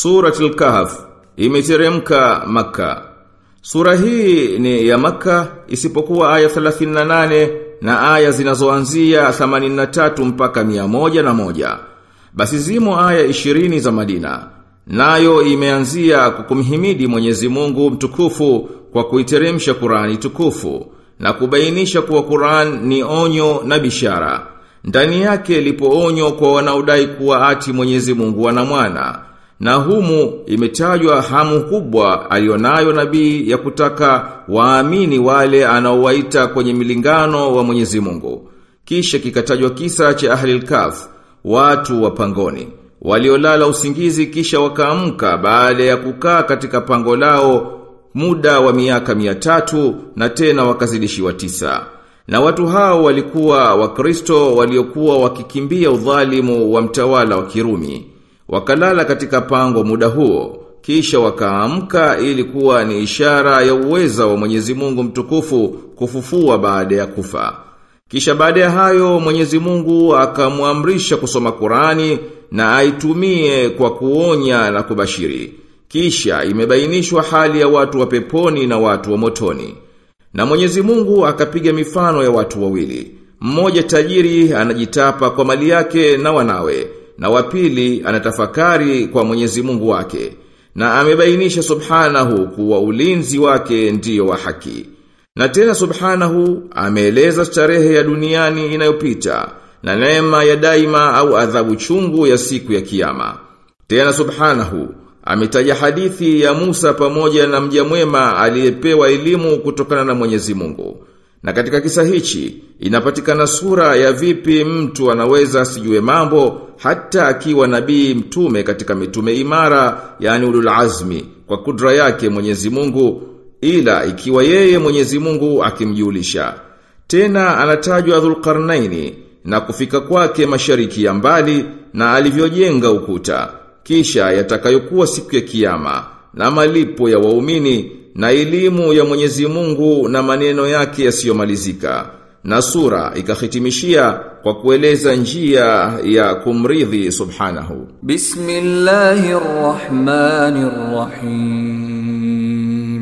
Suratul Kahf imeteremka maka Sura hii ni ya maka isipokuwa aya 38 na aya zinazoanzia 83 mpaka 101. Basi zimo aya 20 za Madina. Nayo imeanzia kukumhimidi Mwenyezi Mungu mtukufu kwa kuiteremsha Qur'ani tukufu na kubainisha kuwa Qur'an ni onyo na bishara. Ndani yake lipo onyo kwa wanaodai kuwa ati Mwenyezi Mungu ana mwana. Na humu imetajwa hamu kubwa alionayo nabii ya kutaka waamini wale anaowaita kwenye milingano wa Mwenyezi Mungu. Kisha kikatajwa kisa cha Ahlil Kaf, watu wa pangoni, waliolala usingizi kisha wakaamka baada ya kukaa katika pango lao muda wa miaka mia tatu na tena wakazidishiwa tisa. Na watu hao walikuwa wakristo waliokuwa wakikimbia udhalimu wa mtawala wa Kirumi. Wakalala katika pango muda huo, kisha wakaamka ili kuwa ni ishara ya uweza wa Mwenyezi Mungu mtukufu kufufua baada ya kufa. Kisha baada ya hayo Mwenyezi Mungu akamwamrisha kusoma Qurani na aitumie kwa kuonya na kubashiri. Kisha imebainishwa hali ya watu wa peponi na watu wa motoni. Na Mwenyezi Mungu akapiga mifano ya watu wawili. Mmoja tajiri anajitapa kwa mali yake na wanawe, na wapili anatafakari kwa Mwenyezi Mungu wake. Na amebainisha subhanahu kuwa ulinzi wake ndiyo wa haki. Na tena subhanahu ameeleza starehe ya duniani inayopita na neema ya daima au adhabu chungu ya siku ya kiyama. Tena subhanahu ametaja hadithi ya Musa pamoja na mja mwema aliyepewa elimu kutokana na Mwenyezi Mungu. Na katika kisa hichi inapatikana sura ya vipi mtu anaweza asijue mambo hata akiwa nabii mtume katika mitume imara yani ulul azmi kwa kudra yake Mwenyezi Mungu ila ikiwa yeye Mwenyezi Mungu akimjulisha. Tena anatajwa Dhulqarnaini na kufika kwake mashariki ya mbali na alivyojenga ukuta kisha yatakayokuwa siku ya kiyama na malipo ya waumini na elimu ya Mwenyezi Mungu na maneno yake yasiyomalizika. Na sura ikahitimishia kwa kueleza njia ya kumridhi subhanahu. Bismillahirrahmanirrahim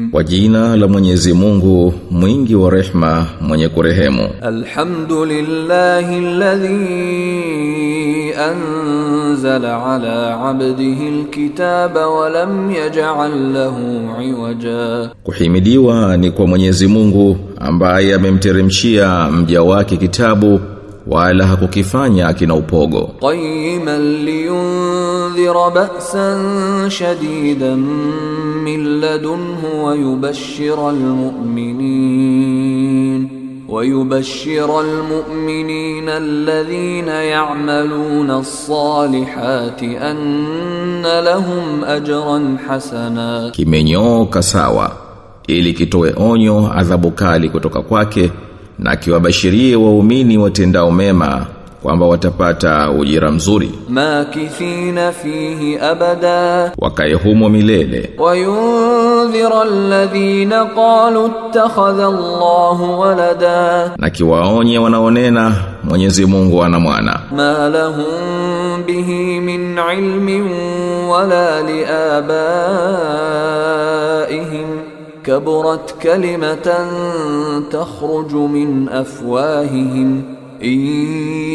Mm-hmm. Kwa jina la Mwenyezi Mungu mwingi wa rehma mwenye kurehemu. Alhamdulillahi alladhi anzala ala abdihi alkitaba wa lam yaj'al lahu iwaja. Kuhimidiwa ni kwa Mwenyezi Mungu ambaye amemteremshia mja wake kitabu wala hakukifanya kina upogo. قيما لينذر بأسا شديدا من لدنه ويبشر المؤمنين ويبشر المؤمنين الذين يعملون الصالحات أن لهم أجرا حسنا Kimenyooka sawa ili kitoe onyo adhabu kali kutoka kwake na kiwabashirie waumini watendao mema kwamba watapata ujira mzuri. Makithina fihi abada. Wakae humo milele. Wayundhira alladhina qalu ittakhadha Allahu walada. Na kiwaonye wanaonena Mwenyezi Mungu ana mwana. Ma lahum bihi min ilmin wala liabaihim كبرت كلمة تخرج من أفواههم إن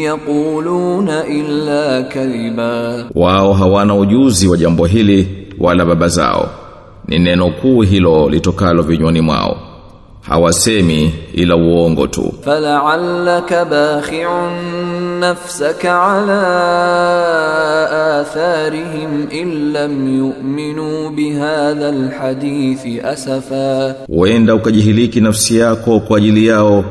يقولون إلا كذبا wao hawana ujuzi wa jambo hili wala baba zao ni neno kuu hilo litokalo vinywani mwao hawasemi ila uongo tu. Fala'allaka bakhi'un nafsaka ala atharihim illam yu'minu bihadha alhadith asafa. Wenda ukajihiliki nafsi yako kwa ajili yao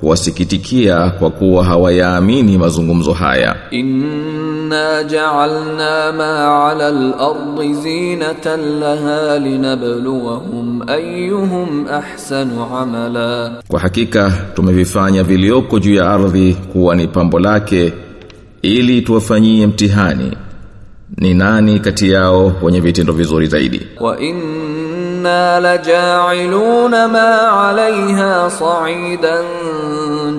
kuwasikitikia kwa kuwa hawayaamini mazungumzo haya. Inna ja'alna ma 'ala al-ardi zinatan laha linabluwahum ayyuhum ahsanu 'amala. Kwa hakika tumevifanya vilioko juu ya ardhi kuwa ni pambo lake ili tuwafanyie mtihani. Ni nani kati yao wenye vitendo vizuri zaidi? Wa inna inna laja'iluna ma 'alayha sa'idan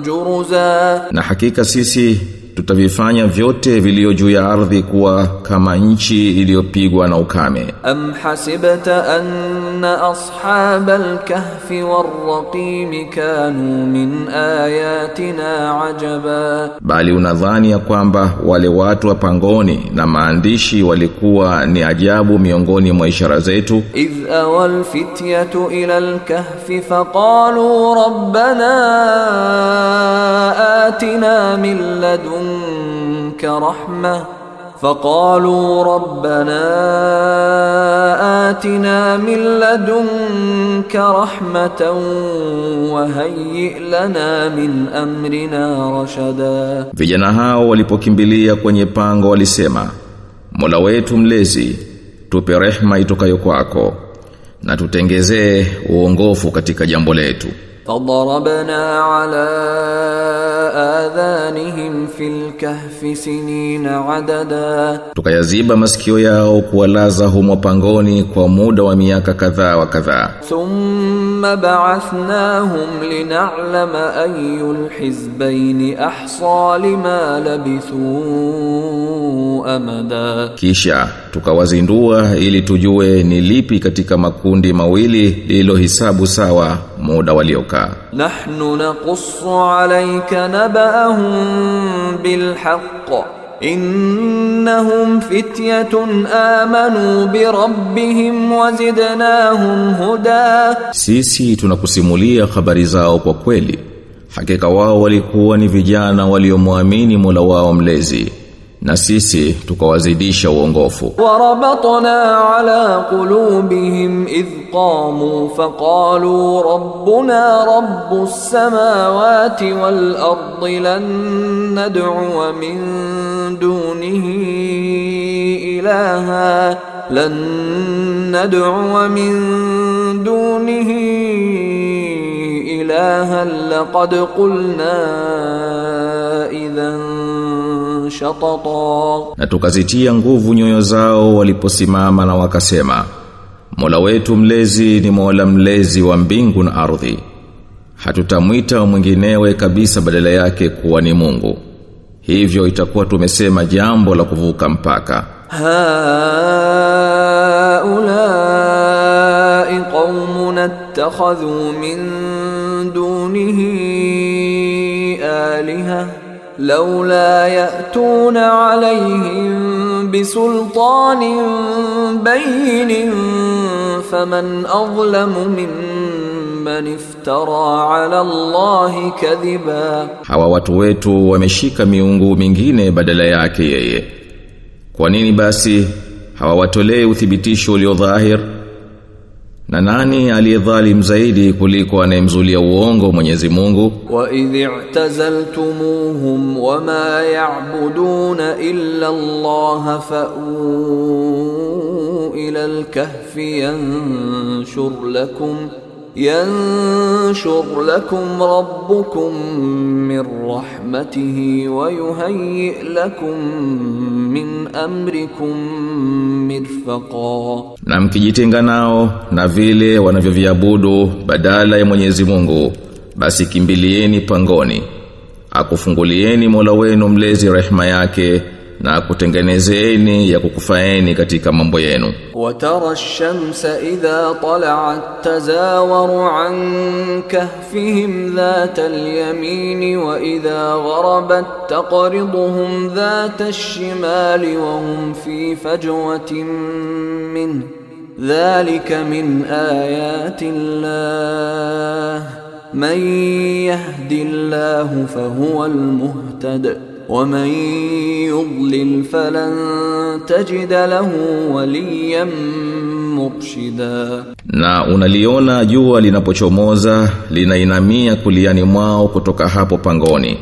juruza na hakika sisi tutavifanya vyote vilio juu ya ardhi kuwa kama nchi iliyopigwa na ukame. am hasibta an أن أصحاب الكهف والرقيم كانوا من آياتنا عجبا bali unadhani ya kwamba wale watu wa pangoni na maandishi walikuwa ni ajabu miongoni mwa ishara zetu إذ أوى الفتية إلى الكهف فقالوا ربنا آتنا من لدنك faqalu rabbana atina min ladunka rahmatan wa hayyi lana min amrina rashada vijana hao walipokimbilia kwenye pango walisema Mola wetu mlezi tupe rehma itokayo kwako na tutengezee uongofu katika jambo letu. فضربنا على آذانهم في الكهف سنين عددا. تكيزيب مسكيو ياو كوالازهم وبانغوني كومود ومياك كذا وكذا ثم بعثناهم لنعلم أي الحزبين أحصى لما لبثوا أمدا كيشا tukawazindua ili tujue ni lipi katika makundi mawili lililohesabu sawa muda waliokaa. Nahnu naqussu alayka naba'ahum bilhaqq innahum fityatun amanu birabbihim wazidnahum huda. Sisi tunakusimulia habari zao kwa kweli. Hakika wao walikuwa ni vijana waliomwamini Mola wao mlezi. Na sisi tukawazidisha uongofu. وربطنا على قلوبهم إذ قاموا فقالوا ربنا رب السماوات والأرض لن ندعو من دونه إلها لن ندعو من دونه إلها لقد قلنا إذا shatata. Na tukazitia nguvu nyoyo zao waliposimama na wakasema Mola wetu mlezi ni Mola mlezi wa mbingu na ardhi. Hatutamwita mwinginewe kabisa badala yake kuwa ni Mungu. Hivyo itakuwa tumesema jambo la kuvuka mpaka. Haulai qaumun attakhadhu min dunihi alihah laula ya'tuna alayhim bisultanin bayyin faman adlamu mimman iftara ala Allahi kadhiba hawa watu wetu wameshika miungu mingine badala yake yeye. Kwa nini basi hawawatolei uthibitisho ulio dhahir? Na nani aliyedhalim zaidi kuliko anayemzulia uongo Mwenyezi Mungu? Wa idh'tazaltumuhum wama ya'buduna illa Allah fa'u ila al-kahfi yanshur lakum ينشر لكم ربكم من رحمته ويهيئ لكم من أمركم مرفقا Na mkijitenga nao na vile wanavyoviabudu badala ya Mwenyezi Mungu, basi kimbilieni pangoni. Akufungulieni Mola wenu mlezi rehema yake na kutengenezeni ya kukufaeni katika mambo yenu. وترى الشمس إذا طلعت تزاور عن كهفهم ذات اليمين وإذا غربت تقرضهم ذات الشمال وهم في فجوة منه ذلك من آيات الله من يهد الله فهو المهتد ومن يضلل فلن تجد له وليا مرشدا Na unaliona jua linapochomoza linainamia kuliani mwao kutoka hapo pangoni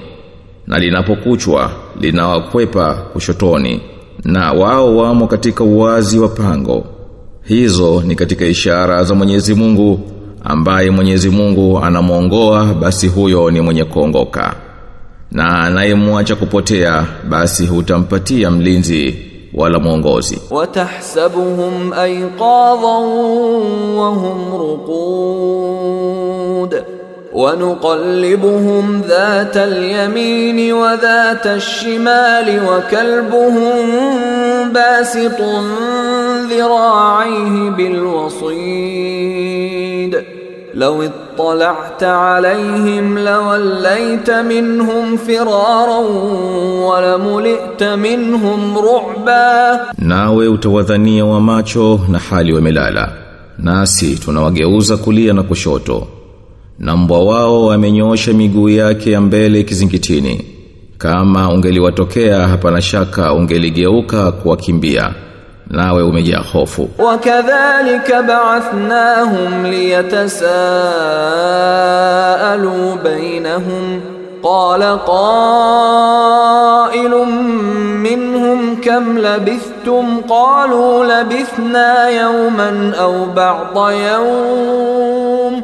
na linapokuchwa linawakwepa kushotoni na wao wamo katika uwazi wa pango hizo ni katika ishara za Mwenyezi Mungu ambaye Mwenyezi Mungu anamuongoa basi huyo ni mwenye kuongoka Na anayemwacha kupotea basi hutampatia mlinzi wala mwongozi. وتحسبهم أيقاظا وهم رقود ونقلبهم ذات اليمين وذات الشمال وكلبهم باسط ذراعيه بالوصيد لو اطلعت عليهم لوليت منهم فرارا ولملئت منهم رعبا nawe utawadhania wa macho na hali wamelala nasi tunawageuza kulia na kushoto na mbwa wao amenyoosha miguu yake ya mbele kizingitini kama ungeliwatokea hapana shaka ungeligeuka kuwakimbia nawe umejaa hofu وكذلك بعثناهم ليتساءلوا بينهم قال قائل منهم كم لبثتم قالوا لبثنا يوما او بعض يوم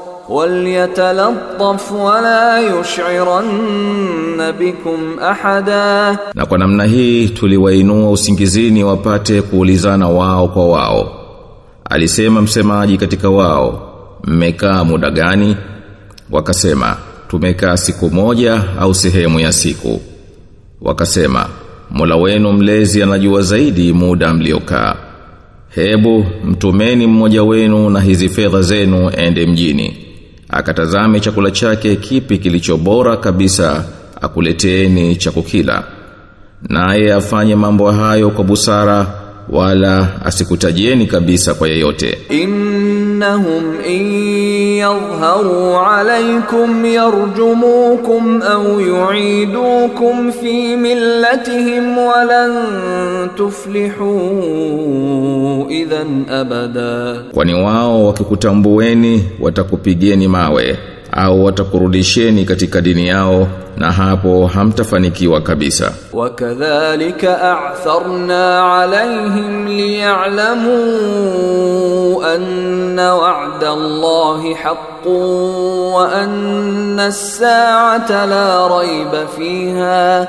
walyatalattaf wala yushiranna bikum ahada, na kwa namna hii tuliwainua usingizini wapate kuulizana wao kwa wao. Alisema msemaji katika wao, mmekaa muda gani? Wakasema, tumekaa siku moja au sehemu ya siku. Wakasema, Mola wenu mlezi anajua zaidi muda mliokaa. Hebu mtumeni mmoja wenu na hizi fedha zenu ende mjini akatazame chakula chake kipi kilichobora kabisa akuleteeni cha kukila. Naye afanye mambo hayo kwa busara wala asikutajieni kabisa kwa yeyote innahum in yadhharu alaykum yarjumukum aw yu'idukum fi millatihim wa lan tuflihu idhan abada kwani wao wakikutambueni watakupigeni mawe. au watakurudisheni katika dini yao na hapo hamtafanikiwa kabisa وكذلك أعثرنا عليهم ليعلموا أن وعد الله حق وأن الساعة لا ريب فيها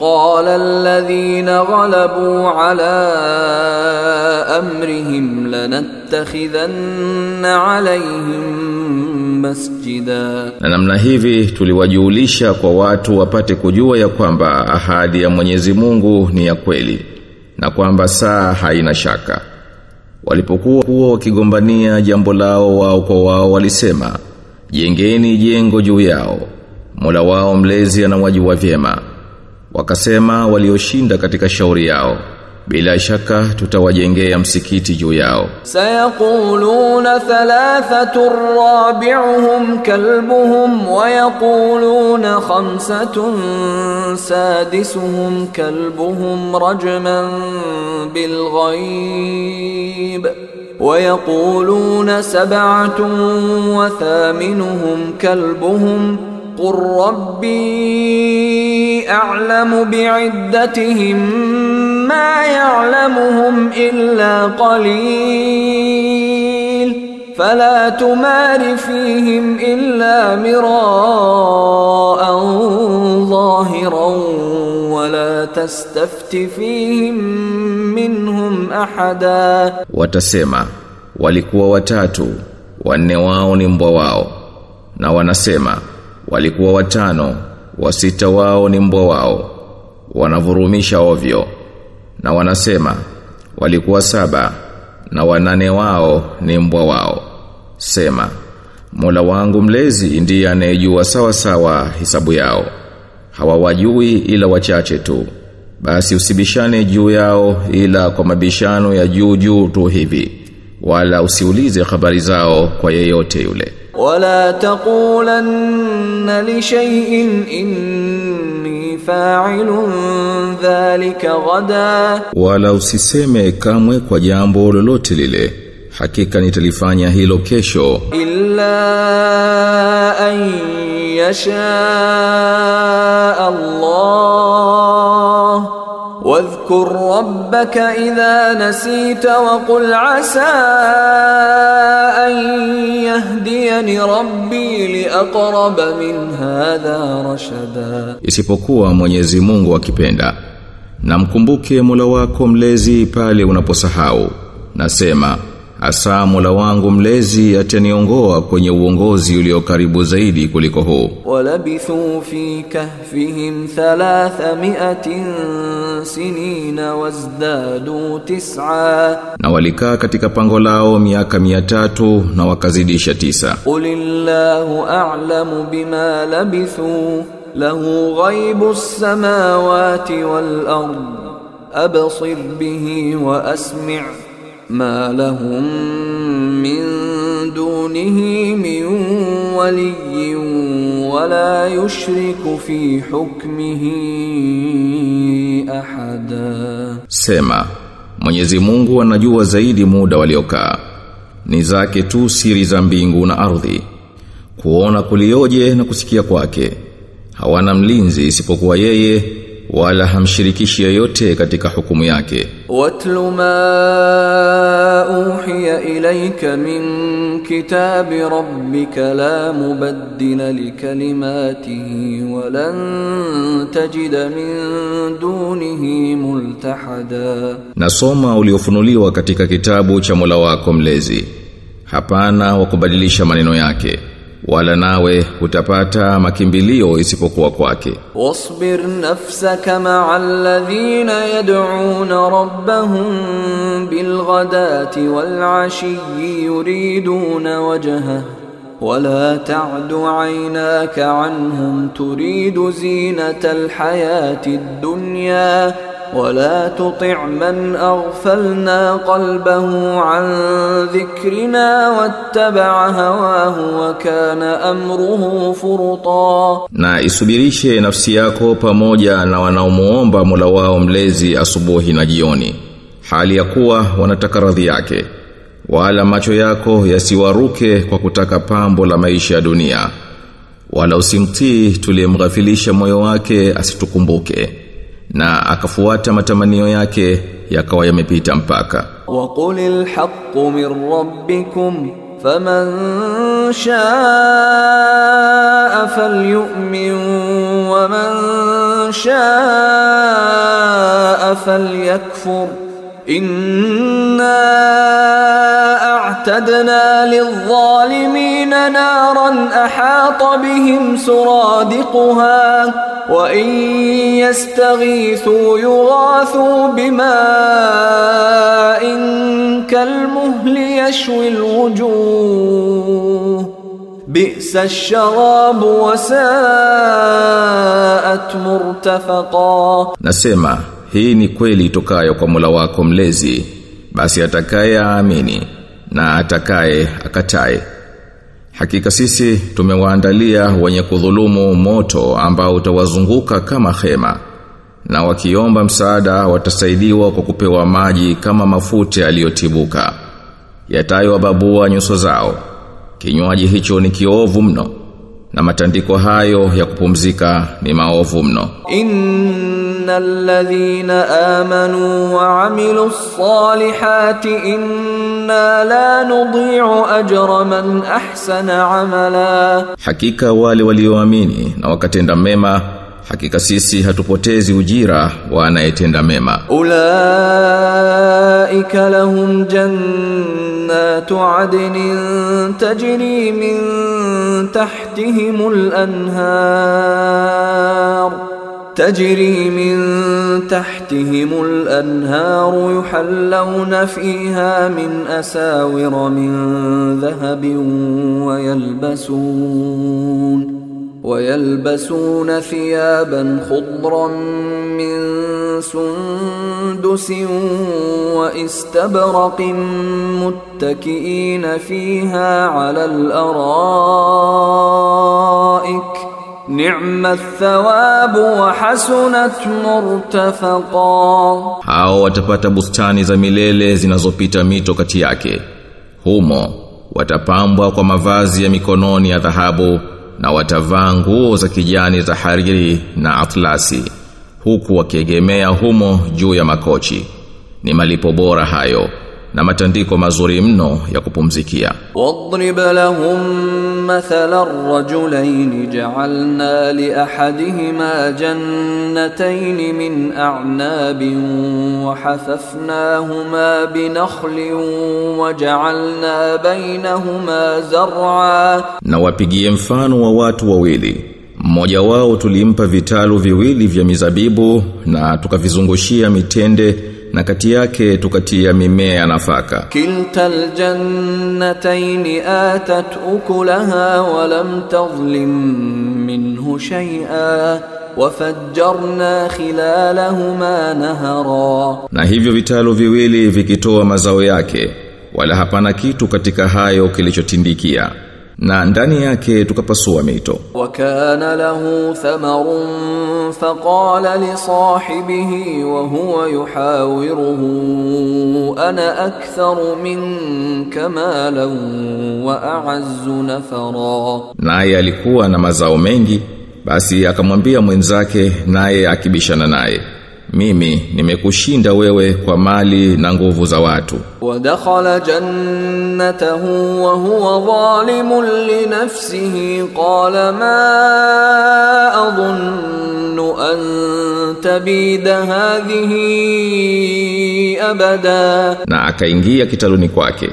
قال الذين غلبوا على أمرهم لنتخذن عليهم مسجدا na namna hivi tuliwajulisha kwa watu wapate kujua ya kwamba ahadi ya Mwenyezi Mungu ni ya kweli na kwamba saa haina shaka walipokuwa kuwa wakigombania jambo lao wao kwa wao walisema jengeni jengo juu yao Mola wao mlezi anawajua vyema Wakasema walioshinda katika shauri yao bila shaka tutawajengea msikiti juu yao. Sayaquluna thalathatun rabi'uhum kalbuhum wa yaquluna khamsatun sadisuhum kalbuhum rajman bil ghaib wa yaquluna sab'atun wa thaminuhum kalbuhum قل ربي أعلم بعدتهم ما يعلمهم إلا قليل فلا تمار فيهم إلا مراء ظاهرا ولا تستفت فيهم منهم أحدا watasema walikuwa watatu wanne wao ni mbwa wao. Na wanasema walikuwa watano wasita wao ni mbwa wao. Wanavurumisha ovyo na wanasema walikuwa saba na wanane wao ni mbwa wao. Sema Mola wangu mlezi ndiye anayejua sawa sawa hisabu yao. Hawawajui ila wachache tu. Basi usibishane juu yao ila kwa mabishano ya juu juu tu hivi wala usiulize habari zao kwa yeyote yule wala taqulanna li shay'in inni fa'ilun dhalika ghada, wala usiseme kamwe kwa jambo lolote lile. Hakika nitalifanya hilo kesho. Illa an yasha Allah. واذكر ربك إذا نسيت وقل عسى أن يهديني ربي لأقرب من هذا رشدا. Isipokuwa Mwenyezi Mungu akipenda. Na mkumbuke Mola wako mlezi pale unaposahau. Nasema Asa Mola wangu mlezi ataniongoa kwenye uongozi ulio karibu zaidi kuliko huu. Walabithu fi kahfihim 300 sinina wazdadu tis'a na walikaa katika pango lao miaka 300 na wakazidisha tisa qulillahu a'lamu bima labithu lahu ghaibu as-samawati wal ard absir bihi wa asmi' ma lahum min dunihi min waliyyin wala yushriku fi hukmihi ahada. Sema, Mwenyezi Mungu anajua zaidi muda waliokaa. Ni zake tu siri za mbingu na ardhi. Kuona kulioje na kusikia kwake. Hawana mlinzi isipokuwa yeye wala hamshirikishi yeyote katika hukumu yake. Watlu ma uhiya ilaika min kitabi rabbika la mubaddila likalimatihi wa lan tajida min dunihi nasoma uliofunuliwa katika kitabu cha Mola wako mlezi, hapana wa kubadilisha maneno yake Wala nawe utapata makimbilio isipokuwa kwake. واصبر نفسك مع الذين يدعون ربهم بالغداة والعشي يريدون وجهه ولا تعد عيناك عنهم تريد زينة الحياة الدنيا ولا تطع من أغفلنا قلبه عن ذكرنا واتبع هواه وكان أمره فرطا Na isubirishe nafsi yako pamoja na wanaomuomba Mola wao mlezi asubuhi na jioni. Hali ya kuwa wanataka radhi yake. Wala macho yako yasiwaruke kwa kutaka pambo la maisha ya dunia. Wala usimtii tuliyemghafilisha moyo wake asitukumbuke. Na akafuata matamanio yake yakawa yamepita mpaka. وقل الحق من ربكم فمن شاء فليؤمن ومن شاء فليكفر إنا أعتدنا للظالمين نارا أحاط wa in yastaghithu yughathu bima'in kalmuhli yashwi alwujuh bi'sa ash-sharab wa nasema hii ni kweli itokayo kwa mula wako mlezi. Basi atakaye aamini na atakaye akataye. Hakika sisi tumewaandalia wenye kudhulumu moto ambao utawazunguka kama hema na wakiomba msaada watasaidiwa kwa kupewa maji kama mafuta yaliyotibuka yatayowababua nyuso zao. Kinywaji hicho ni kiovu mno na matandiko hayo ya kupumzika ni maovu mno. Innal ladhina amanu wa amilus salihati inna la nudhi'u ajra man ahsana amala. Hakika wale walioamini na wakatenda mema hakika sisi hatupotezi ujira wa anayetenda mema. أولئك لهم جنات عدن تجري من تحتهم الأنهار تجري من تحتهم الأنهار يحلون فيها من أساور من ذهب ويلبسون ويلبسون ثيابا خضرا من سندس واستبرق متكئين فيها على الارائك نعم الثواب وحسنت مرتفقا Hao watapata bustani za milele zinazopita mito kati yake. Humo watapambwa kwa mavazi ya mikononi ya dhahabu na watavaa nguo za kijani za hariri na atlasi huku wakiegemea humo juu ya makochi. Ni malipo bora hayo na matandiko mazuri mno ya kupumzikia. Wadrib lahum mathala rajulain ja'alna li ahadihima jannatayn min a'nabin wa hasafnahuma bi nakhlin wa ja'alna bainahuma zar'a, na wapigie mfano wa watu wawili mmoja wao tulimpa vitalu viwili vya mizabibu na tukavizungushia mitende na kati yake tukatia mimea nafaka. Kiltal jannatayn atat ukulaha wa lam tadhlim minhu shay'a wafajjarna khilalahuma nahara. Na hivyo vitalu viwili vikitoa mazao yake wala hapana kitu katika hayo kilichotindikia na ndani yake tukapasua mito. Wa kana lahu thamarun faqala li sahibihi wa huwa yuhawiruhu ana aktharu minka malan wa a'azzu nafara. Naye alikuwa na mazao mengi basi akamwambia mwenzake naye akibishana naye mimi nimekushinda wewe kwa mali na nguvu za watu. Wadakhala jannatahu wa huwa zalimun li nafsihi qala ma adhunnu an tabida hadhihi abada. Na akaingia kitaluni kwake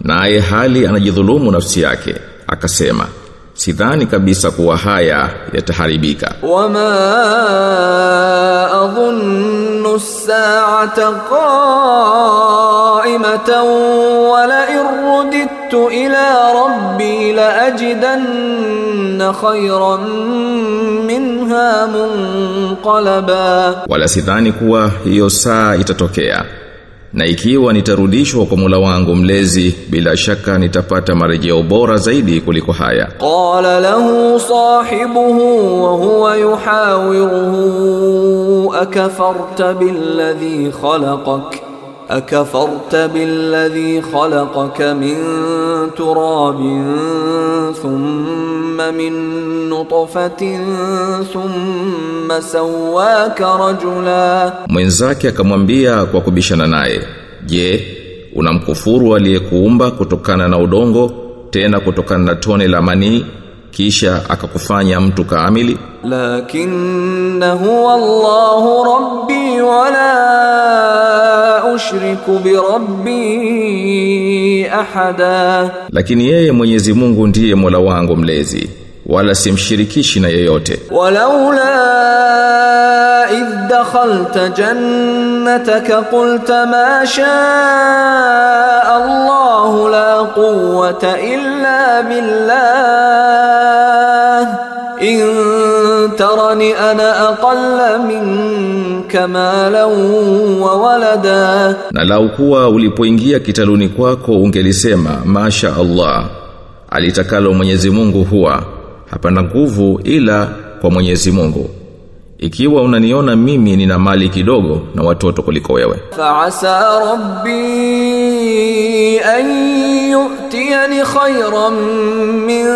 naye hali anajidhulumu nafsi yake akasema sidhani kabisa kuwa haya yataharibika. وما أظن الساعة قائمة ولئن رددت إلى ربي لأجدن خيرا منها منقلبا Wala sidhani kuwa hiyo saa itatokea. na ikiwa nitarudishwa kwa mula wangu mlezi bila shaka nitapata marejeo bora zaidi kuliko haya. Qala lahu sahibuhu wa huwa yuhawiruhu akafarta billadhi khalaqaka أكفرت بالذي خلقك من تراب ثم من نطفة ثم سواك رجلا Mwenzake akamwambia kwa kubishana naye, "Je, unamkufuru aliyekuumba kutokana na udongo, tena kutokana na tone la manii, kisha akakufanya mtu kamili?" لكن هو الله ربي ushriku bi rabbi ahada. Lakini yeye Mwenyezi Mungu ndiye Mola wangu mlezi wala simshirikishi na yeyote. Walaula idh dakhalta jannataka qulta ma shaa Allahu la quwwata illa billah in tarani ana aqalla minka malan wa walada, na lau kuwa ulipoingia kitaluni kwako ungelisema masha Allah, alitakalo Mwenyezi Mungu huwa. Hapana nguvu ila kwa Mwenyezi Mungu. Ikiwa unaniona mimi nina mali kidogo na watoto kuliko wewe. Fa'asa rabbi an yu'tiyani khayran min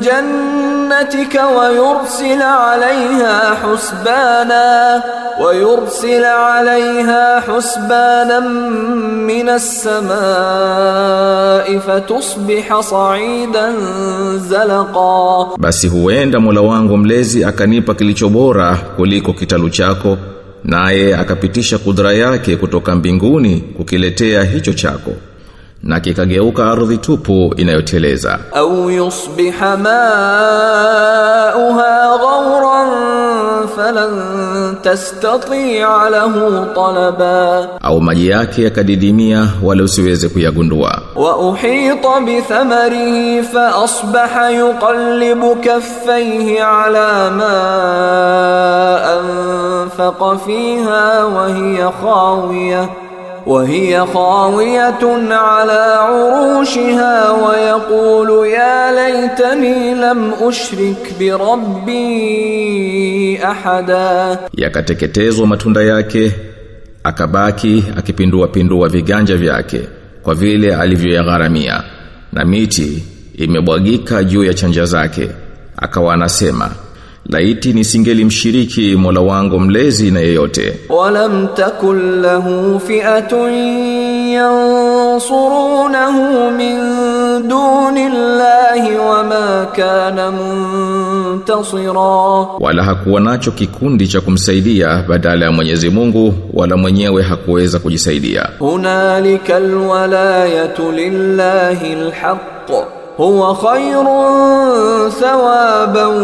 jannah جنتك ويرسل عليها حسبانا ويرسل عليها حسبانا من السماء فتصبح صعيدا زلقا basi huenda Mola wangu mlezi akanipa kilicho bora kuliko kitalu chako naye akapitisha kudra yake kutoka mbinguni kukiletea hicho chako na kikageuka ardhi tupu inayoteleza. Au yusbiha ma'uha ghawran falan tastati'a lahu talaba. Au maji yake yakadidimia wala usiweze kuyagundua. Wa uhita bi thamarihi fa asbaha yuqallibu kaffayhi ala ma anfaqa fiha wa hiya khawiyah. وهي خاوية على عروشها ويقول يا ليتني لم أشرك بربي أحدا yakateketezwa matunda yake akabaki akipindua pindua viganja vyake kwa vile alivyoyagharamia na miti imebwagika juu ya chanja zake akawa anasema laiti nisingelimshiriki Mola wangu mlezi na yeyote. Walam takul lahu fi'atun yansurunahu min dunillahi wama kana muntasira. Wala hakuwa nacho kikundi cha kumsaidia badala ya Mwenyezi Mungu wala mwenyewe hakuweza kujisaidia. Unalikal walayatu lillahi alhaq huwa khairun thawaban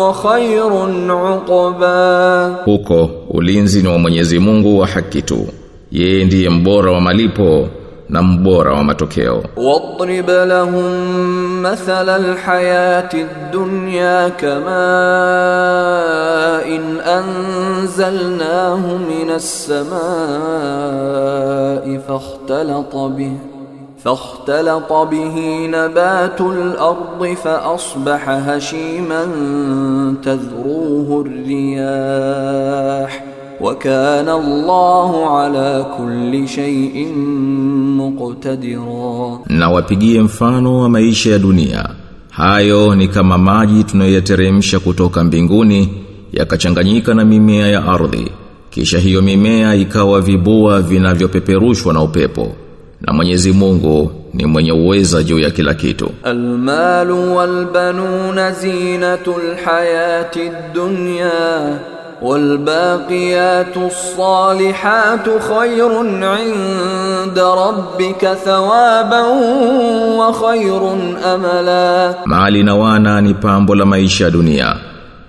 wa khairun uqba, huko ulinzi ni wa Mwenyezi Mungu wa haki tu, yeye ndiye mbora wa malipo na mbora wa matokeo. Wadrib lahum mathala alhayati ad-dunya kama in anzalnahu minas samaa'i bihi. فاختلط به نبات الأرض فأصبح هشيما تذروه الرياح وكان الله على كل شيء مقتدرا na wapigie mfano wa maisha ya dunia hayo ni kama maji tunayoyateremsha kutoka mbinguni yakachanganyika na mimea ya ardhi kisha hiyo mimea ikawa vibua vinavyopeperushwa na upepo na Mwenyezi Mungu ni mwenye uweza juu ya kila kitu. Almalu walbanun zinatul hayati dunya walbaqiyatu ssalihatu khayrun 'inda rabbika thawaban wa khayrun amala, mali na wana ni pambo la maisha ya dunia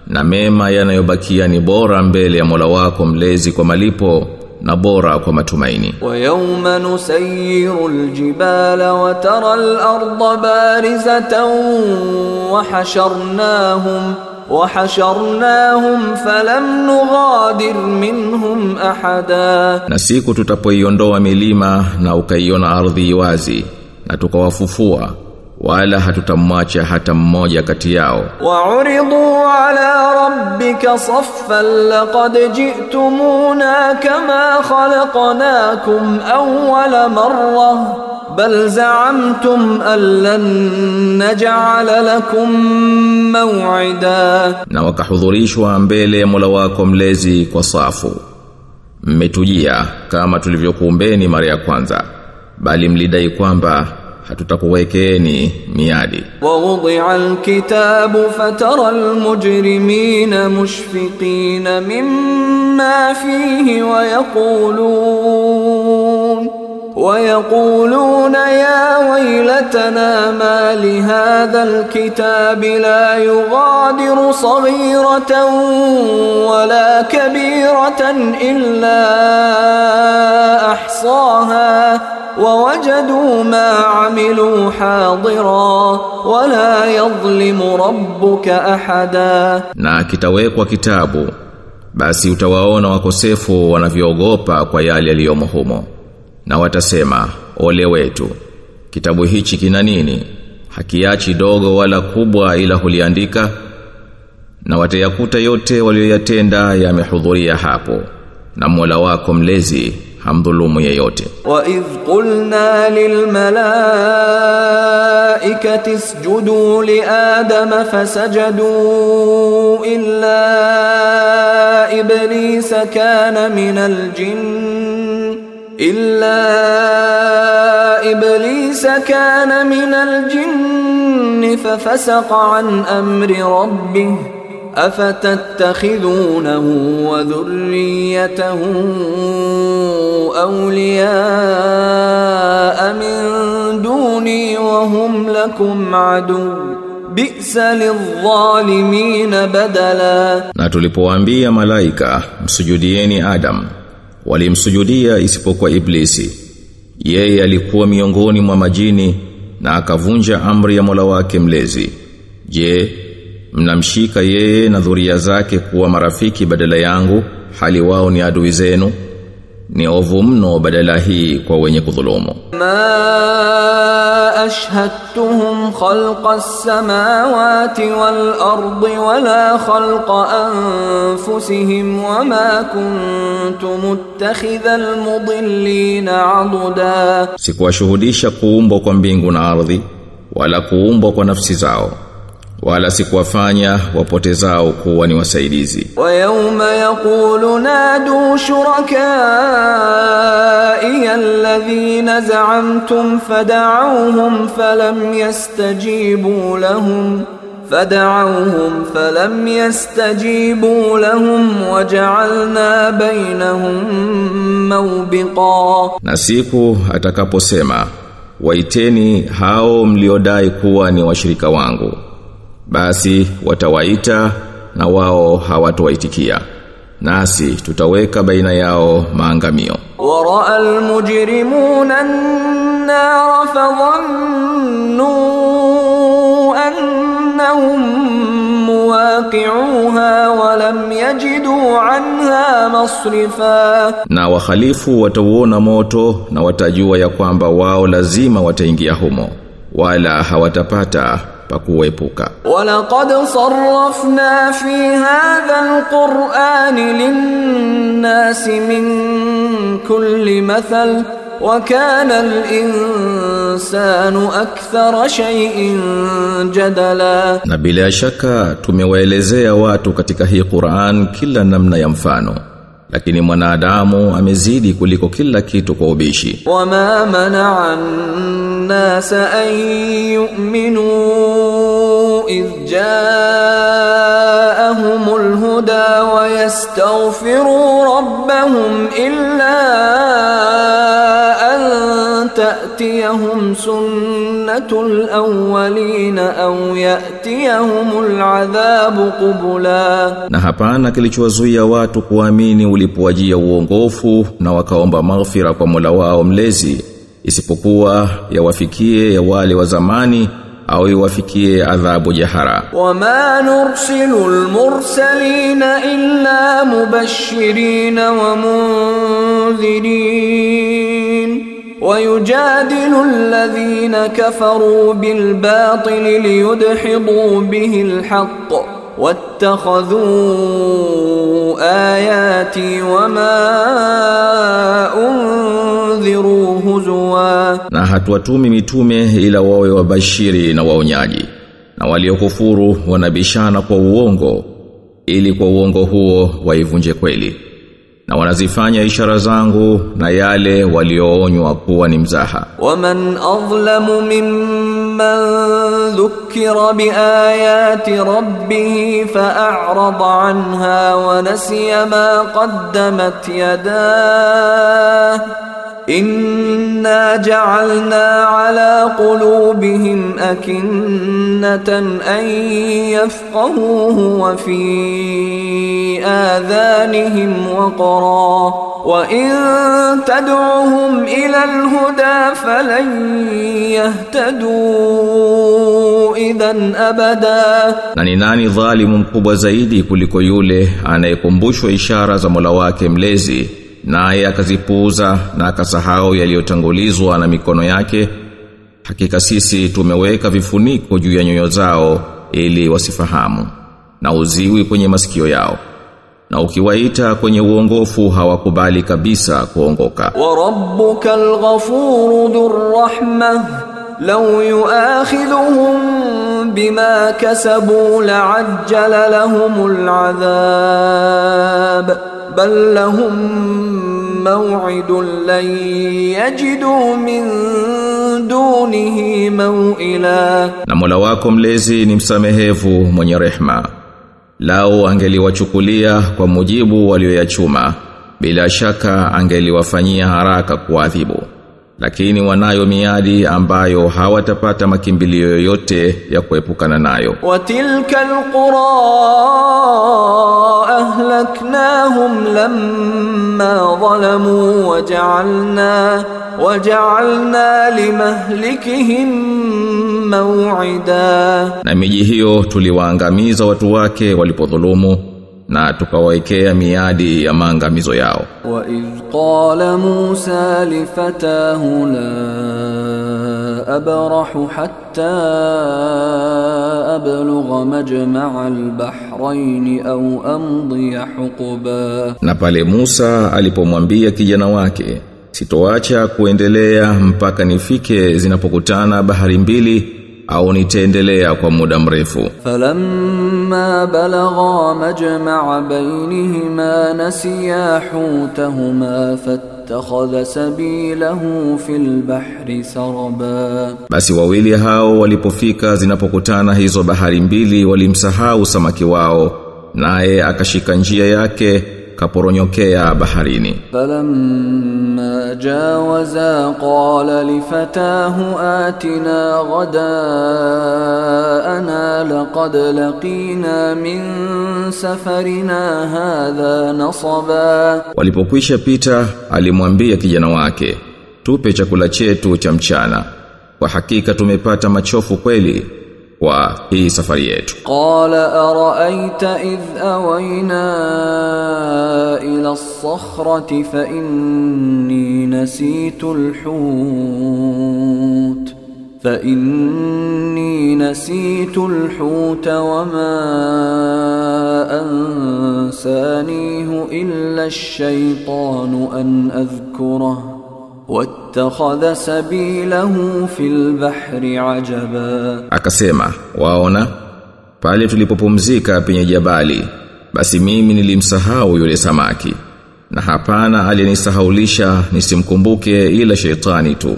na mema yanayobakia ni bora mbele ya Mola wako mlezi kwa malipo na bora kwa matumaini. Wa yawma nusayyiru aljibala wa tara alardha barizatan wa hasharnahum wa hasharnahum falam nughadir minhum ahada, na siku tutapoiondoa milima na ukaiona ardhi wazi na tukawafufua wala hatutamwacha hata mmoja kati yao. Wa'ridu ala rabbika saffan laqad ji'tumuna kama khalaqnakum awwala marra bal za'amtum allan naj'ala lakum maw'ida. Na wakahudhurishwa mbele ya Mola wako mlezi kwa safu. Mmetujia kama tulivyokuumbeni mara ya kwanza bali mlidai kwamba hatutakuwekeeni miadi ووضع الكتاب فترى المجرمين مشفقين مما فيه ويقولون ويقولون يا ويلتنا ما لهذا الكتاب لا يغادر صغيرة ولا كبيرة إلا أحصاها ووجدوا ما عملوا حاضرا ولا يظلم ربك أحدا. Na kitawekwa kitabu basi utawaona wakosefu wanavyoogopa kwa yale yaliyomo humo. na watasema ole wetu. Kitabu hichi kina nini? Hakiachi dogo wala kubwa ila huliandika na watayakuta yote walioyatenda yamehudhuria hapo na Mola wako mlezi hamdhulumu yeyote. Wa idh qulna lil malaikati isjudu li adama fasajadu illa iblisa kana minal jinni إلا إبليس كان من الجن ففسق عن أمر ربه أفتتخذونه وذريته أولياء من دوني وهم لكم عدو بئس للظالمين بدلا. Na tulipowaambia msujudieni Adam. Walimsujudia isipokuwa Iblisi. Yeye alikuwa miongoni mwa majini na akavunja amri ya Mola wake mlezi. Je mnamshika yeye na dhuria zake kuwa marafiki badala yangu hali wao ni adui zenu ni ovu mno badala hii kwa wenye kudhulumu. Ma ashhadtuhum khalqa as-samawati wal ardi wala khalqa anfusihim wama muttakhidha al-mudhillina aduda, sikuwashuhudisha kuumbwa kwa mbingu na ardhi wala kuumbwa kwa nafsi zao wala sikuwafanya wapotezao kuwa ni wasaidizi ويوم يقول نادوا شركائي الذين زعمتم فدعوهم فلم يستجيبوا لهم فدعوهم فلم يستجيبوا لهم وجعلنا بينهم موبقا na siku atakaposema waiteni hao mliodai kuwa ni washirika wangu basi watawaita na wao hawatowaitikia. Nasi tutaweka baina yao maangamio. Waraa almujrimuna an-nar fadhannu annahum muwaqi'uha wa lam yajidu anha masrifa. Na wakhalifu watauona moto na watajua ya kwamba wao lazima wataingia humo wala hawatapata pa kuepuka. Walaqad sarrafna fi hadha alquran linnas min kulli mathal wa kana alinsanu akthara shay'in jadala, na bila shaka tumewaelezea watu katika hii Qur'an kila namna ya mfano lakini mwanadamu amezidi kuliko kila kitu kwa ubishi. Wama manaa an-nas an yu'minu idh ja'ahumul huda wa rabbahum illa تأتيهم سنة الأولين أو يأتيهم العذاب قبلا na hapana kilichowazuia watu kuamini ulipowajia uongofu na wakaomba maghfira kwa Mola wao mlezi isipokuwa yawafikie ya wale wa zamani au iwafikie adhabu jahara وما نرسل المرسلين إلا مبشرين ومنذرين ويجادل الذين كفروا بالباطل ليدحضوا به الحق واتخذوا آياتي وما أنذروا هزوا na hatuwatumi mitume ila wawe wabashiri na waonyaji na waliokufuru wanabishana kwa uongo ili kwa uongo huo waivunje kweli na wanazifanya ishara zangu na yale walioonywa kuwa ni mzaha ومن أظلم ممن ذكر بآيات ربه فأعرض عنها ونسي ما قدمت يداه إنا جعلنا على قلوبهم أكنة أن يفقهوه وفي آذانهم وقرا وإن تدعهم إلى الهدى فلن يهتدوا إذا أبدا. Na ni nani dhalimu mkubwa zaidi kuliko yule anayekumbushwa ishara za Mola naye akazipuuza na akasahau yaliyotangulizwa na mikono yake. Hakika sisi tumeweka vifuniko juu ya nyoyo zao ili wasifahamu na uziwi kwenye masikio yao na ukiwaita kwenye uongofu hawakubali kabisa kuongoka. Wa rabbukal ghafuru dhurrahma law yu'akhidhuhum bima kasabu la'ajjala lahumul adhab bal lahum maw'idun lan yajidu min dunihi maw'ila, na Mola wako mlezi ni msamehevu mwenye rehma. Lao angeliwachukulia kwa mujibu walioyachuma, bila shaka angeliwafanyia haraka kuadhibu lakini wanayo miadi ambayo hawatapata makimbilio yoyote ya kuepukana nayo. watilka alqura ahlaknahum lamma zalamu wajalna wajalna limahlikihim maw'ida, na miji hiyo tuliwaangamiza watu wake walipodhulumu na tukawaekea miadi ya maangamizo yao. Wa idh qala musa li fatahu la abrahu hatta ablugha majma'a al-bahrayn au amdi huquba. Na pale Musa alipomwambia kijana wake sitoacha kuendelea mpaka nifike zinapokutana bahari mbili au nitaendelea kwa muda mrefu. Falamma balagha majma'a bainihima nasiya hutahuma fattakhadha sabilahu fil bahri saraba. Basi wawili hao walipofika zinapokutana hizo bahari mbili walimsahau samaki wao naye akashika njia yake itakaporonyokea baharini. Falamma jawaza qala lifatahu atina ghadaana laqad laqina min safarina hadha nasaba. Walipokwisha pita alimwambia kijana wake tupe chakula chetu cha mchana. Kwa hakika tumepata machofu kweli. wa hii safari yetu qala araaita idh awayna ila as-sakhrati fa inni nasitu al-hut فإني wa ma ansanihu illa ash-shaytanu an adhkurahu akasema waona pale tulipopumzika penye jabali basi mimi nilimsahau yule samaki. Na hapana aliyenisahaulisha nisimkumbuke ila sheitani tu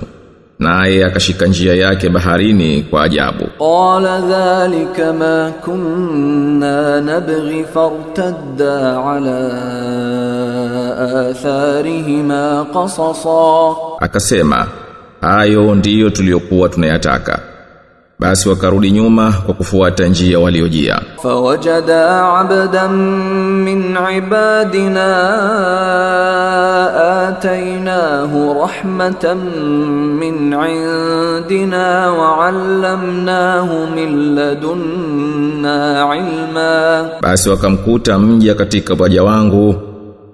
naye akashika njia yake baharini kwa ajabu. Qala dhalika ma kunna nabghi fartadda ala atharihima qasasa. Akasema hayo ndiyo tuliyokuwa tunayataka basi wakarudi nyuma kwa kufuata njia waliojia. Fawajada abdan min ibadina atainahu rahmatan min indina wa allamnahu min ladunna ilma. Basi wakamkuta mja katika waja wangu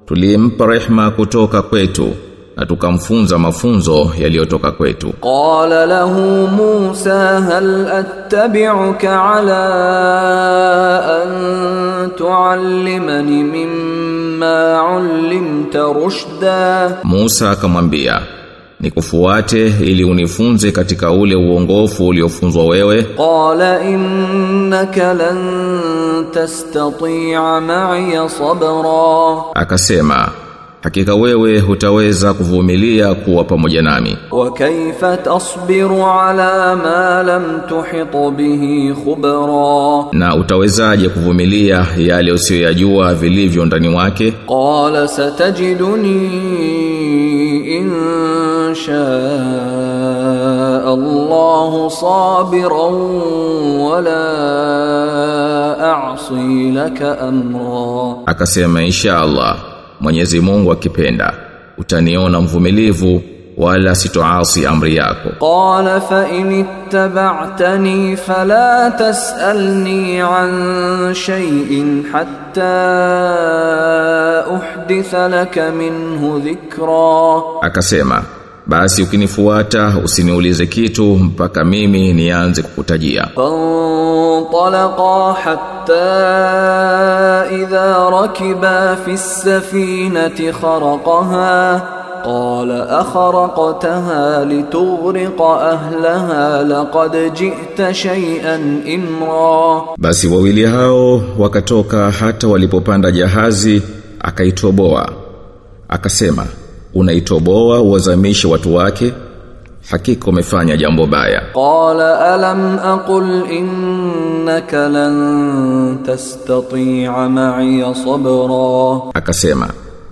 tulimpa rehma kutoka kwetu na tukamfunza mafunzo yaliyotoka kwetu. Qala lahu musa hal attabi'uka ala an tuallimani mimma ullimta rushda? Musa akamwambia nikufuate ili unifunze katika ule uongofu uliofunzwa wewe. Qala innaka lan tastati'a ma'iya sabra. Akasema hakika wewe hutaweza kuvumilia kuwa pamoja nami. Wa kaifa tasbiru ala ma lam tuhit bihi khubra? Na utawezaje kuvumilia yale usiyojua vilivyo ndani wake qala satajiduni in sha Allah sabiran wala a'si laka amra. Akasema insha Allah. Mwenyezi Mungu akipenda utaniona mvumilivu wala sitoasi amri yako. Qala fa in ittaba'tani fala tas'alni an shay'in hatta uhditha laka minhu dhikra, akasema basi ukinifuata usiniulize kitu mpaka mimi nianze kukutajia. فانطلقا حتى إذا ركبا في السفينة خرقها قال أخرقتها لتغرق أهلها لقد جئت شيئا إمرا basi wawili hao wakatoka hata walipopanda jahazi akaitoboa akasema unaitoboa uwazamishe watu wake hakika umefanya jambo baya. Qala alam aqul innaka lan tastati'a ma'iya sabra? Akasema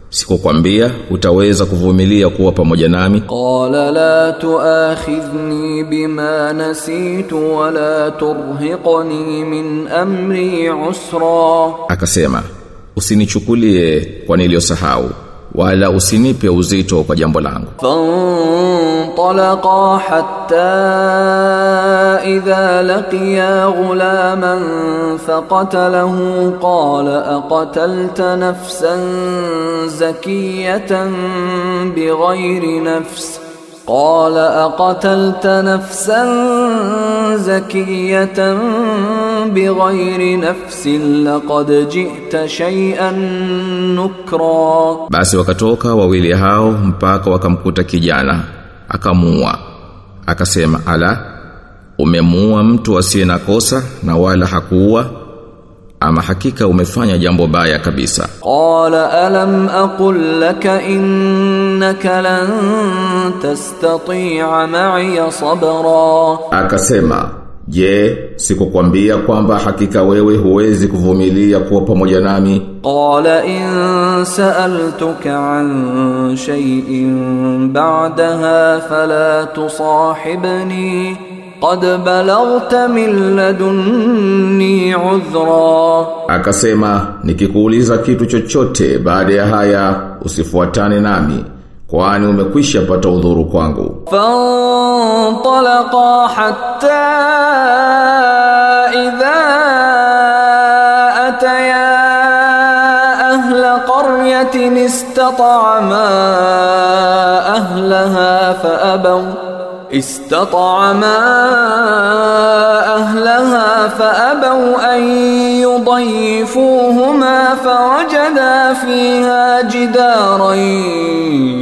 sikukwambia utaweza kuvumilia kuwa pamoja nami? Qala la tuakhidhni bima nasitu wa la turhiqni min amri usra. Akasema usinichukulie kwa niliyosahau. wala usinipe uzito kwa jambo langu فانطلقا حتى إذا لقيا غلاما فقتله قال أقتلت نفسا زكية بغير نفس قال أقتلت نفسا زكية بغير نفس لقد جئت شيئا نكرا basi wakatoka wawili hao mpaka wakamkuta kijana akamuua akasema ala umemuua mtu asiye na kosa na wala hakuua ama hakika umefanya jambo baya kabisa. Qala alam aqul laka innaka lan tastati'a ma'iya sabra. Akasema je sikukwambia kwamba hakika wewe huwezi kuvumilia kuwa pamoja nami? Qala in sa'altuka an shay'in ba'daha fala tusahibni qad balagta min ladunni udhra, akasema nikikuuliza kitu chochote baada ya haya usifuatane nami kwani umekwisha pata udhuru kwangu. Fantalaqa hatta idha ataya ahla qaryatin istata'ama ahlaha fa'abaw استطعما أهلها فأبوا أن يضيفوهما فوجدا فيها جدارا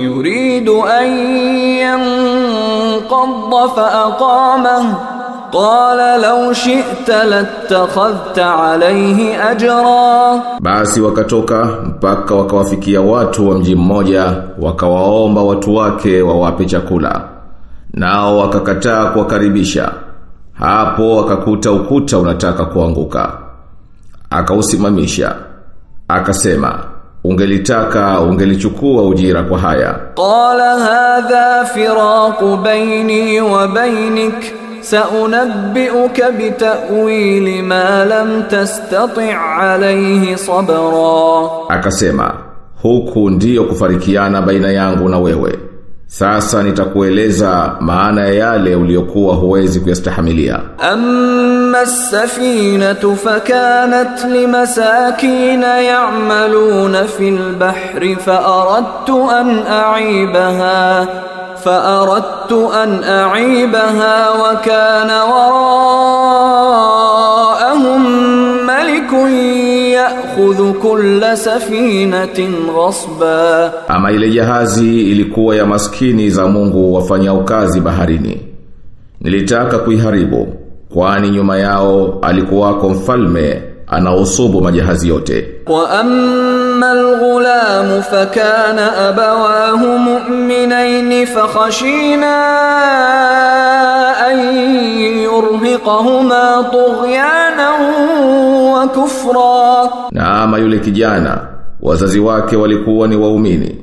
يريد أن ينقض فأقامه قال لو شئت لاتخذت عليه أجرا basi wakatoka mpaka wakawafikia watu wa mji mmoja wakawaomba watu wake wawape chakula nao wakakataa kuwakaribisha. Hapo akakuta ukuta unataka kuanguka. Akausimamisha. Akasema ungelitaka ungelichukua ujira kwa haya. Qala hadha firaqu baini wa bainik. Saunabbiuka bitawili ma lam tastati alayhi sabra. Akasema huku ndiyo kufarikiana baina yangu na wewe. Sasa nitakueleza maana yale uliokuwa huwezi kuyastahimilia. Amma as-safinatu fakanat limasakin ya'maluna fil bahri fa aradtu an a'ibaha fa'aradtu an a'ibaha wa kana wara'ahum malikun ya'khudhu kulla safinatin ghasba, ama ile jahazi ilikuwa ya maskini za Mungu wafanyao ukazi baharini. Nilitaka kuiharibu, kwani nyuma yao alikuwako mfalme anaosubu majahazi yote. Wa amma أما الغلام فكان أبواه مؤمنين فخشينا أن يرهقهما طغيانا وكفرا. نعم يلك جانا وزازي واك والكون وأميني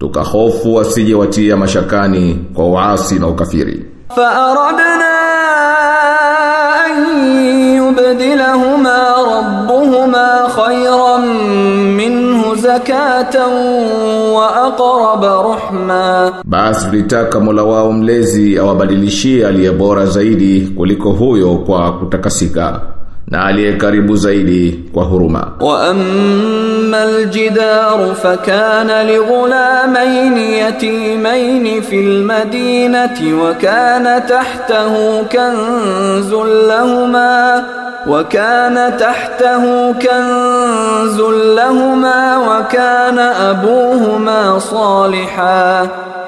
تكخوف وسي وتي مشاكاني وعاصي وكفيري فأردنا أن يبدلهما ربهما خيرا zakatan wa aqrab rahma, basi tulitaka Mola wao mlezi awabadilishie aliye bora zaidi kuliko huyo kwa kutakasika. na aliye karibu zaidi kwa huruma wa ammal jidaru fakana lighulamayn yatimayn fil madinati wa kana tahtahu kanzun lahumā wa kana tahtahu kanzun lahumā wa kana abūhumā ṣāliḥan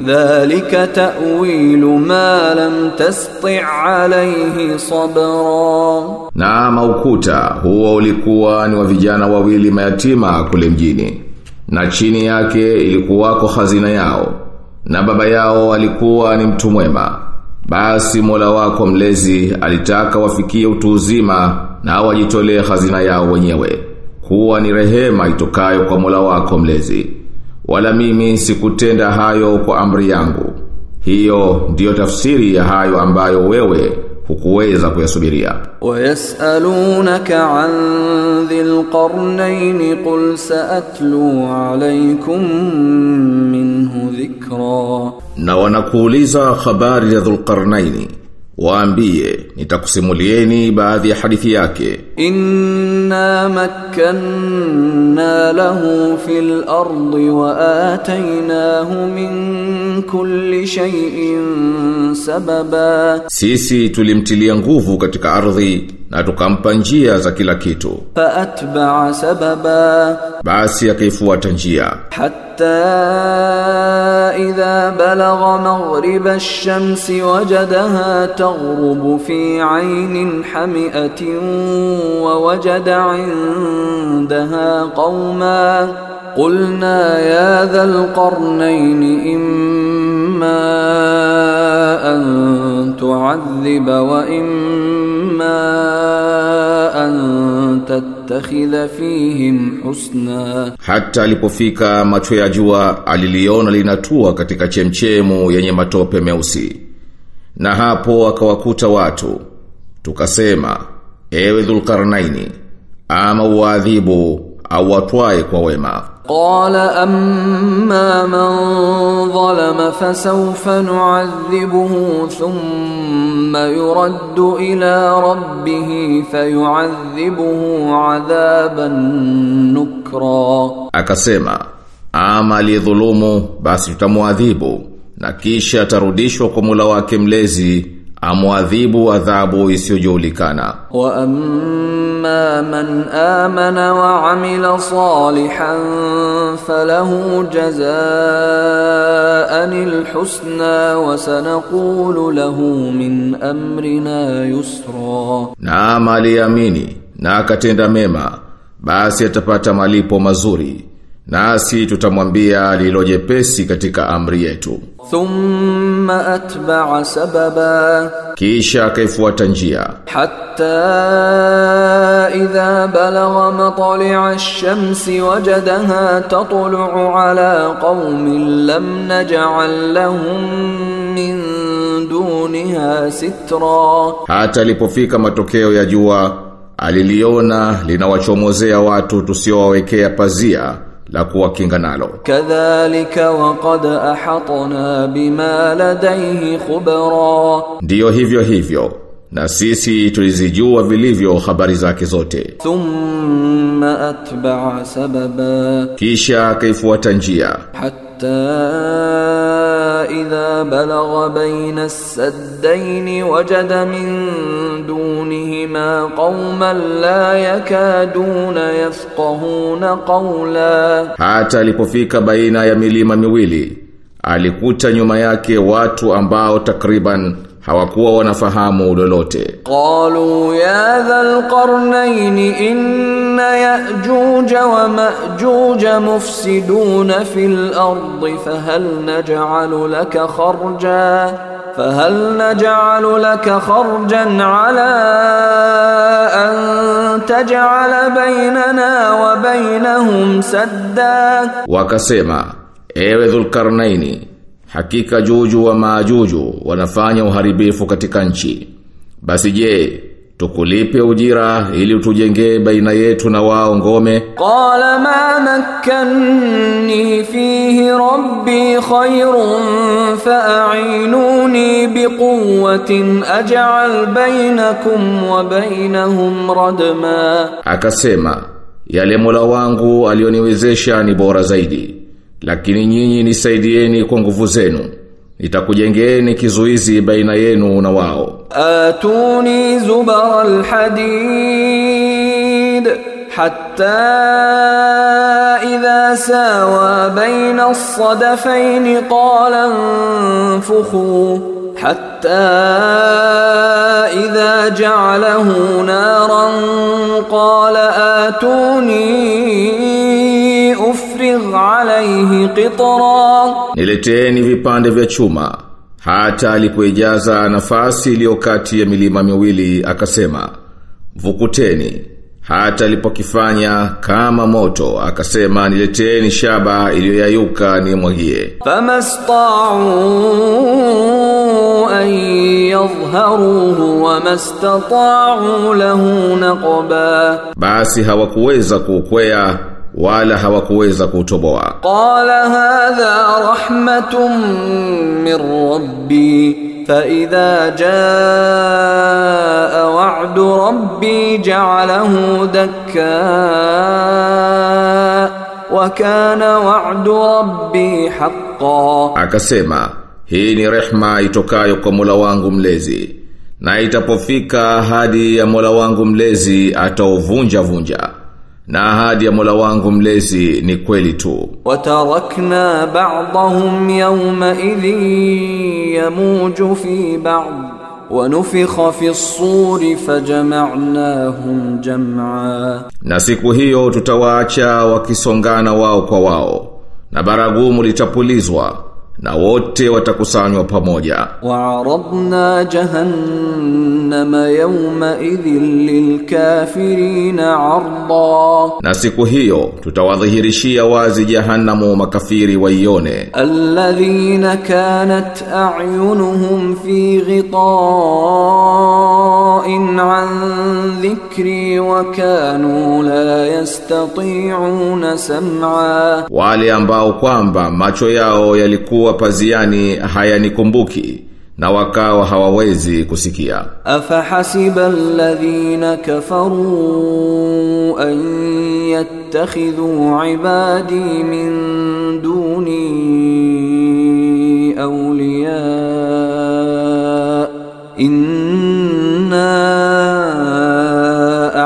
dhalika ta'wilu ma lam tasti' alayhi sabra na maukuta huo ulikuwa ni wa vijana wawili mayatima kule mjini. Na chini yake ilikuwako hazina yao. Na baba yao alikuwa ni mtu mwema. Basi Mola wako mlezi alitaka wafikie utu uzima na wajitolee hazina yao wenyewe. Kuwa ni rehema itokayo kwa Mola wako mlezi wala mimi sikutenda hayo kwa amri yangu. Hiyo ndiyo tafsiri ya hayo ambayo wewe hukuweza kuyasubiria. Wayasalunaka an dhil qarnayn qul saatlu alaykum minhu dhikra, na wanakuuliza habari ya Dhulqarnaini, waambie nitakusimulieni baadhi ya hadithi yake. In إنا مكنا له في الأرض وآتيناه من كل شيء سببا Sisi tulimtilia nguvu katika ardhi na tukampa njia za kila kitu. فأتبع سببا Basi akaifuata njia. حتى إذا بلغ مغرب الشمس وجدها تغرب في عين حمئة ووجد عندها قوما قلنا يا ذا القرنين إما أن تعذب وإما أن تتخذ فيهم حسنا Hata alipofika macho ya jua aliliona linatua katika chemchemu yenye matope meusi. Na hapo akawakuta watu. Tukasema, ewe Dhulkarnaini, ama uadhibu au watwae kwa wema. Qala amma man zalama fasawfa nu'adhibuhu thumma yuraddu ila rabbihi fayu'adhibuhu 'adhaban nukra. Akasema ama alidhulumu basi tutamuadhibu na kisha atarudishwa kwa Mola wake mlezi amwadhibu adhabu isiyojulikana. Wa amma man amana wa amila salihan falahu jazaan alhusna wa sanaqulu lahu min amrina yusra. Na amali amini na akatenda mema basi atapata malipo mazuri nasi tutamwambia lilojepesi katika amri yetu. Thumma atba'a sababa. Kisha akaifuata njia. Hatta idha balagha matla'a ash-shamsi wajadaha tatlu'u ala qaumin lam naj'al lahum min duniha sitra. Hata lipofika matokeo ya jua aliliona linawachomozea watu tusiowawekea pazia la kuwakinga nalo. Kadhalika wa qad ahatna bima ladayhi khubra, ndiyo hivyo hivyo na sisi tulizijua vilivyo habari zake zote. Thumma atba'a sababa, kisha akaifuata njia Hat حتى إذا بلغ بين السدين وجد من دونهما قوما لا يكادون يفقهون قولا hata alipofika baina ya milima miwili alikuta nyuma yake watu ambao takriban hawakuwa wanafahamu lolote. Qalu ya dhal qarnain inna ya'juj wa ma'juj mufsidun fil ard fahal naj'alu laka kharja fahal naj'alu laka kharjan ala an taj'ala bainana wa bainahum sadda. Wakasema ewe dhul qarnaini Hakika juju wa majuju wanafanya uharibifu katika nchi. Basi je, tukulipe ujira ili utujengee baina yetu na wao ngome? Qala ma makkanni fihi rabbi khairun fa'inuni biquwwatin aj'al bainakum wa bainahum radma. Akasema, yale Mola wangu alioniwezesha ni bora zaidi Lakini nyinyi nisaidieni kwa nguvu zenu. Nitakujengeeni kizuizi baina yenu na wao. آتوني زبر الحديد حتى إذا إذا ساوى بين الصدفين قال انفخوا حتى إذا جعله نارا قال آتوني ifridh alayhi qitra. Nileteni vipande vya chuma. Hata alipoijaza nafasi iliyo kati ya milima miwili akasema vukuteni. Hata alipokifanya kama moto akasema nileteni shaba iliyoyayuka nimwagie. Famasta'u an yadhharuhu wa mastata'u lahu naqba basi hawakuweza kuukwea wala hawakuweza kutoboa qala hadha rahmatun min rabbi fa idha jaa wa'du rabbi ja'alahu dakka wa kana wa'du rabbi haqqan akasema hii ni rehma itokayo kwa mula wangu mlezi na itapofika ahadi ya mula wangu mlezi atauvunja vunja, vunja na ahadi ya Mola wangu mlezi ni kweli tu. Watarakna ba'dahum yawma idhin yamuju fi ba'd wa nufikha fi as-sur fajama'nahum jam'a. Na siku hiyo tutawaacha wakisongana wao kwa wao na baragumu litapulizwa na wote watakusanywa pamoja. Wa'radna jahannama yawma idhil lilkafirin 'arda. Na siku hiyo tutawadhihirishia wazi jahannamu makafiri waione. Alladhina kanat a'yunuhum fi ghita'in 'an dhikri wa kanu la yastati'una sam'a. Wale ambao kwamba macho yao yalikuwa paziani hayanikumbuki na wakawa hawawezi kusikia أفحسب الذين كفروا أن يتخذوا عبادي من دوني أولياء إنا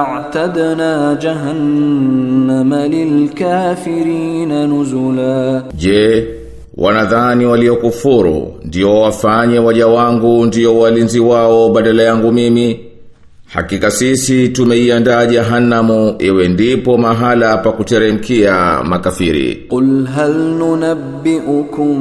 أعتدنا جهنم للكافرين نزلا je Wanadhani waliokufuru ndio wafanye waja wangu ndio walinzi wao badala yangu mimi. Hakika sisi tumeiandaa jahanamu iwe ndipo mahala pa kuteremkia makafiri. Qul hal nunabbiukum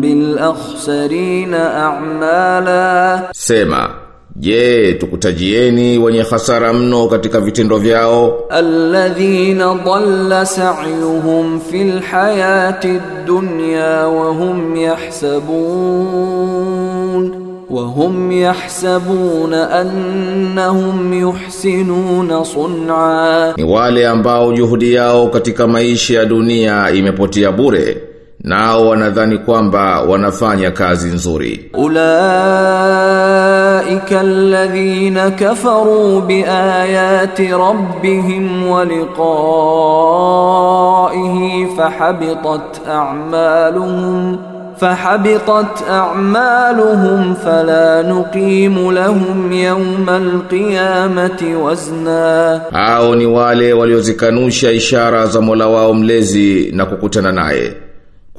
bilakhsarina a'mala. Sema Je, tukutajieni wenye hasara mno katika vitendo vyao? Alladhina dhalla sa'yuhum fil hayati dunya wa hum yahsabun wa hum yahsabuna annahum yuhsinuna sun'a. Ni wale ambao juhudi yao katika maisha ya dunia imepotea bure nao wanadhani kwamba wanafanya kazi nzuri. Ulaika alladhina kafaru biayati rabbihim wa liqa'ihi fahabitat a'maluhum fahabitat a'maluhum fala nuqimu lahum yawma alqiyamati wazna. Hao ni wale waliozikanusha ishara za Mola wao mlezi na kukutana naye.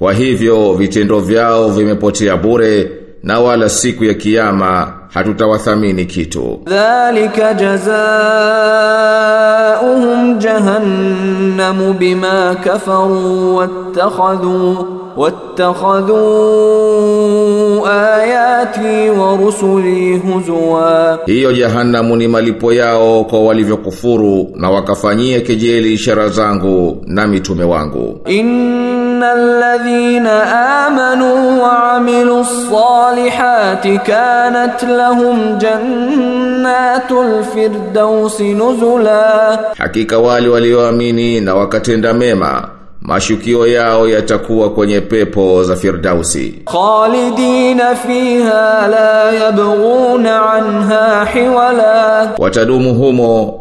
Kwa hivyo vitendo vyao vimepotea bure na wala siku ya kiyama hatutawathamini kitu. Dhalika jazaohum jahannam bima kafaru wattakhadhu wattakhadhu ayati wa rusuli huzwa. Hiyo jahannamu ni malipo yao kwa walivyokufuru na wakafanyia kejeli ishara zangu na mitume wangu. In الذين آمنوا وعملوا الصالحات كانت لهم جنات الفردوس نزلا Hakika wale walioamini na wakatenda mema, mashukio yao yatakuwa kwenye pepo za Firdausi. خالدين فيها لا يبغون عنها حولا Watadumu humo,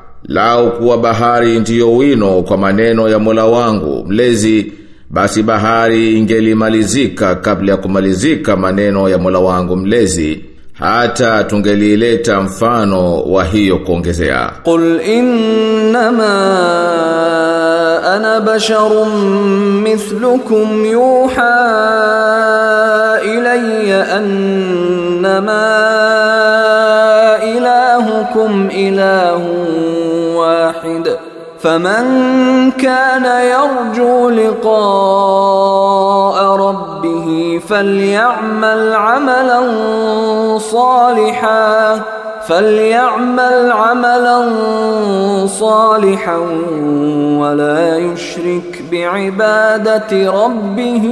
Lao kuwa bahari ndiyo wino kwa maneno ya Mola wangu mlezi basi bahari ingelimalizika kabla ya kumalizika maneno ya Mola wangu mlezi. Hata tungelileta mfano wa hiyo kuongezea. Qul innama ana basharun mithlukum yuha ilayya annama ila إلهكم إله واحد فمن كان يرجو لقاء ربه فليعمل عملا صالحا فليعمل عملا صالحا ولا يشرك بعبادة ربه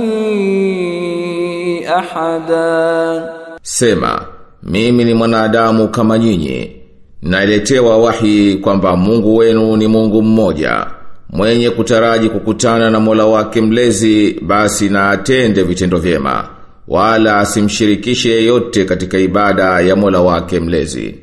أحدا Sema, mimi ni mwanadamu kama nyinyi. Naletewa wahi kwamba Mungu wenu ni Mungu mmoja. Mwenye kutaraji kukutana na Mola wake mlezi basi na atende vitendo vyema. Wala asimshirikishe yeyote katika ibada ya Mola wake mlezi.